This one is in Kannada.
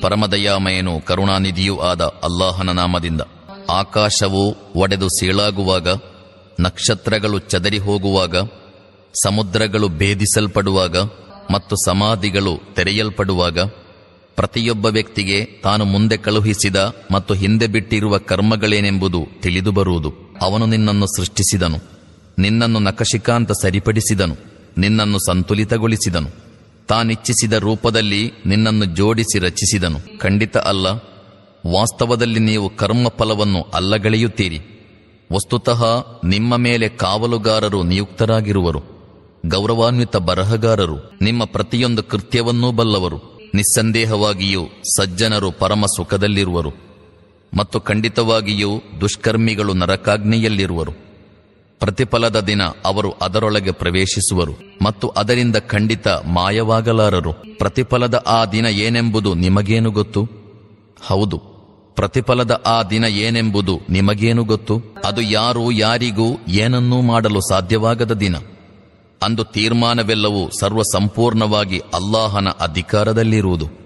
ಪರಮದಯಾಮಯನು ಕರುಣಾನಿಧಿಯೂ ಆದ ಅಲ್ಲಾಹನ ನಾಮದಿಂದ ಆಕಾಶವು ಒಡೆದು ಸೀಳಾಗುವಾಗ, ನಕ್ಷತ್ರಗಳು ಚದರಿ ಹೋಗುವಾಗ, ಸಮುದ್ರಗಳು ಭೇದಿಸಲ್ಪಡುವಾಗ ಮತ್ತು ಸಮಾಧಿಗಳು ತೆರೆಯಲ್ಪಡುವಾಗ, ಪ್ರತಿಯೊಬ್ಬ ವ್ಯಕ್ತಿಗೆ ತಾನು ಮುಂದೆ ಕಳುಹಿಸಿದ ಮತ್ತು ಹಿಂದೆ ಬಿಟ್ಟಿರುವ ಕರ್ಮಗಳೇನೆಂಬುದು ತಿಳಿದು ಬರುವುದು ಅವನು ನಿನ್ನನ್ನು ಸೃಷ್ಟಿಸಿದನು. ನಿನ್ನನ್ನು ನಕಶಿಕಾಂತ ಸರಿಪಡಿಸಿದನು. ನಿನ್ನನ್ನು ಸಂತುಲಿತಗೊಳಿಸಿದನು. ತಾನಿಚ್ಛಿಸಿದ ರೂಪದಲ್ಲಿ ನಿನ್ನನ್ನು ಜೋಡಿಸಿ ರಚಿಸಿದನು. ಖಂಡಿತ ಅಲ್ಲ. ವಾಸ್ತವದಲ್ಲಿ ನೀವು ಕರ್ಮ ಫಲವನ್ನು ಅಲ್ಲಗಳೆಯುತ್ತೀರಿ. ವಸ್ತುತಃ ನಿಮ್ಮ ಮೇಲೆ ಕಾವಲುಗಾರರು ನಿಯುಕ್ತರಾಗಿರುವರು. ಗೌರವಾನ್ವಿತ ಬರಹಗಾರರು, ನಿಮ್ಮ ಪ್ರತಿಯೊಂದು ಕೃತ್ಯವನ್ನೂ ಬಲ್ಲವರು. ನಿಸ್ಸಂದೇಹವಾಗಿಯೂ ಸಜ್ಜನರು ಪರಮ ಸುಖದಲ್ಲಿರುವರು. ಮತ್ತು ಖಂಡಿತವಾಗಿಯೂ ದುಷ್ಕರ್ಮಿಗಳು ನರಕಾಗ್ನಿಯಲ್ಲಿರುವರು. ಪ್ರತಿಫಲದ ದಿನ ಅವರು ಅದರೊಳಗೆ ಪ್ರವೇಶಿಸುವರು ಮತ್ತು ಅದರಿಂದ ಖಂಡಿತ ಮಾಯವಾಗಲಾರರು. ಪ್ರತಿಫಲದ ಆ ದಿನ ಏನೆಂಬುದು ನಿಮಗೇನು ಗೊತ್ತು? ಹೌದು. ಪ್ರತಿಫಲದ ಆ ದಿನ ಏನೆಂಬುದು ನಿಮಗೇನು ಗೊತ್ತು? ಅದು ಯಾರು ಯಾರಿಗೂ ಏನನ್ನೂ ಮಾಡಲು ಸಾಧ್ಯವಾಗದ ದಿನ. ಅಂದು ತೀರ್ಮಾನವೆಲ್ಲವೂ ಸರ್ವ ಸಂಪೂರ್ಣವಾಗಿ ಅಲ್ಲಾಹನ ಅಧಿಕಾರದಲ್ಲಿರುವುದು.